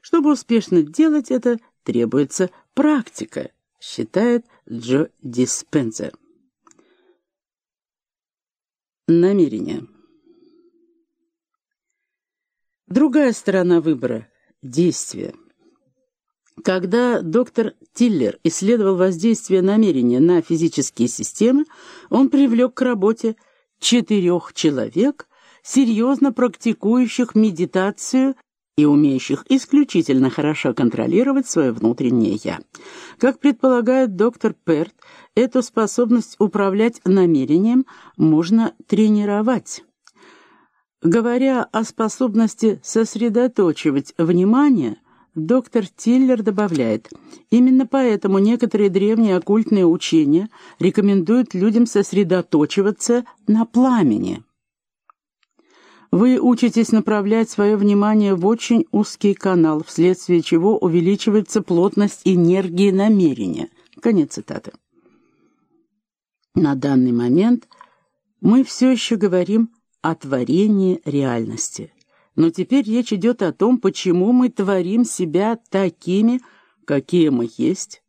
Чтобы успешно делать это, требуется практика, считает Джо Диспензер. Намерение. Другая сторона выбора – действие. Когда доктор Тиллер исследовал воздействие намерения на физические системы, он привлек к работе четырех человек, серьезно практикующих медитацию и умеющих исключительно хорошо контролировать свое внутреннее «я». Как предполагает доктор Перт, эту способность управлять намерением можно тренировать. Говоря о способности сосредоточивать внимание, доктор Тиллер добавляет, именно поэтому некоторые древние оккультные учения рекомендуют людям сосредоточиваться на пламени – вы учитесь направлять свое внимание в очень узкий канал, вследствие чего увеличивается плотность энергии намерения. Конец цитаты. На данный момент мы все еще говорим о творении реальности. Но теперь речь идет о том, почему мы творим себя такими, какие мы есть,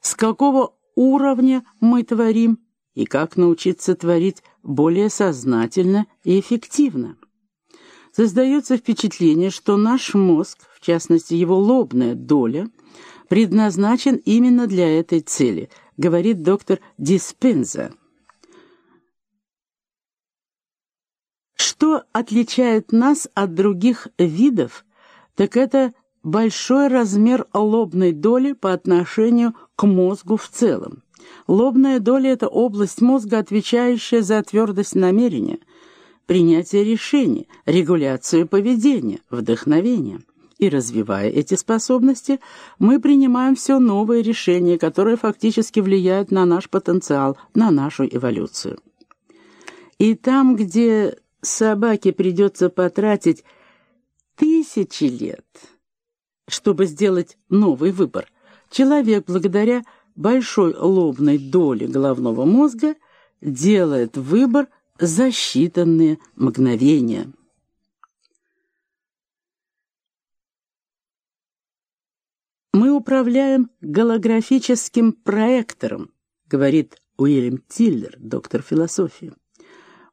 с какого уровня мы творим и как научиться творить более сознательно и эффективно. Создается впечатление, что наш мозг, в частности его лобная доля, предназначен именно для этой цели, говорит доктор Диспенза. Что отличает нас от других видов, так это большой размер лобной доли по отношению к мозгу в целом. Лобная доля – это область мозга, отвечающая за твердость намерения – принятие решений, регуляцию поведения, вдохновение. И развивая эти способности, мы принимаем все новые решения, которые фактически влияют на наш потенциал, на нашу эволюцию. И там, где собаке придется потратить тысячи лет, чтобы сделать новый выбор, человек благодаря большой лобной доле головного мозга делает выбор – за считанные мгновения. «Мы управляем голографическим проектором», говорит Уильям Тиллер, доктор философии.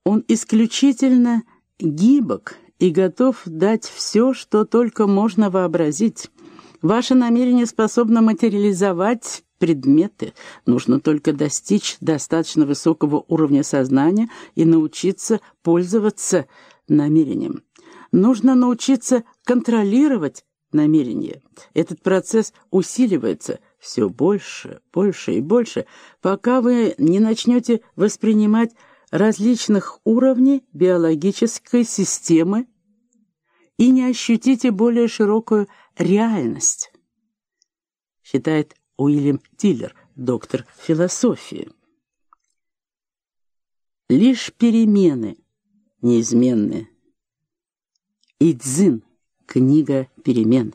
«Он исключительно гибок и готов дать все, что только можно вообразить. Ваше намерение способно материализовать предметы, нужно только достичь достаточно высокого уровня сознания и научиться пользоваться намерением. Нужно научиться контролировать намерение. Этот процесс усиливается все больше, больше и больше, пока вы не начнете воспринимать различных уровней биологической системы и не ощутите более широкую реальность, считает Уильям Тиллер, доктор философии. Лишь перемены неизменны. Идзин, книга перемен.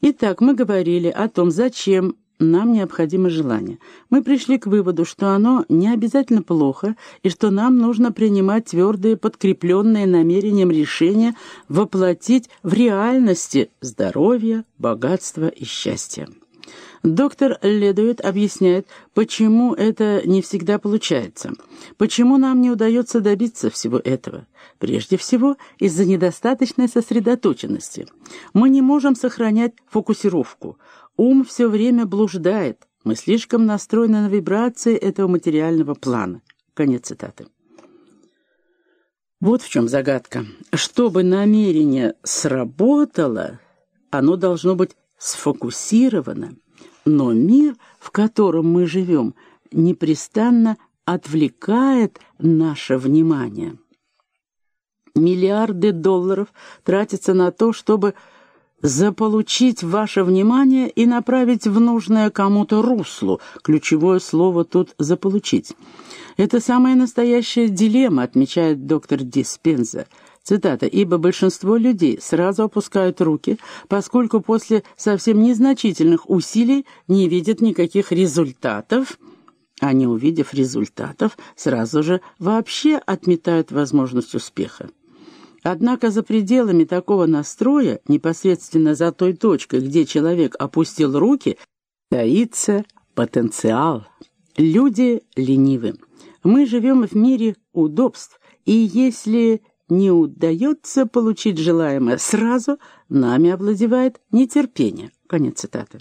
Итак, мы говорили о том, зачем нам необходимо желание. Мы пришли к выводу, что оно не обязательно плохо, и что нам нужно принимать твердые, подкрепленные намерением решения воплотить в реальности здоровье, богатство и счастье. Доктор Ледует объясняет, почему это не всегда получается, почему нам не удается добиться всего этого. Прежде всего, из-за недостаточной сосредоточенности. Мы не можем сохранять фокусировку. Ум все время блуждает. Мы слишком настроены на вибрации этого материального плана. Конец цитаты. Вот в чем загадка. Чтобы намерение сработало, оно должно быть сфокусировано. Но мир, в котором мы живем, непрестанно отвлекает наше внимание. Миллиарды долларов тратятся на то, чтобы заполучить ваше внимание и направить в нужное кому-то русло. Ключевое слово тут «заполучить». Это самая настоящая дилемма, отмечает доктор Диспенза – Цитата. «Ибо большинство людей сразу опускают руки, поскольку после совсем незначительных усилий не видят никаких результатов, а не увидев результатов, сразу же вообще отметают возможность успеха». Однако за пределами такого настроя, непосредственно за той точкой, где человек опустил руки, таится потенциал. Люди ленивы. Мы живем в мире удобств, и если не удается получить желаемое сразу, нами овладевает нетерпение». Конец цитаты.